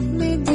Toibatu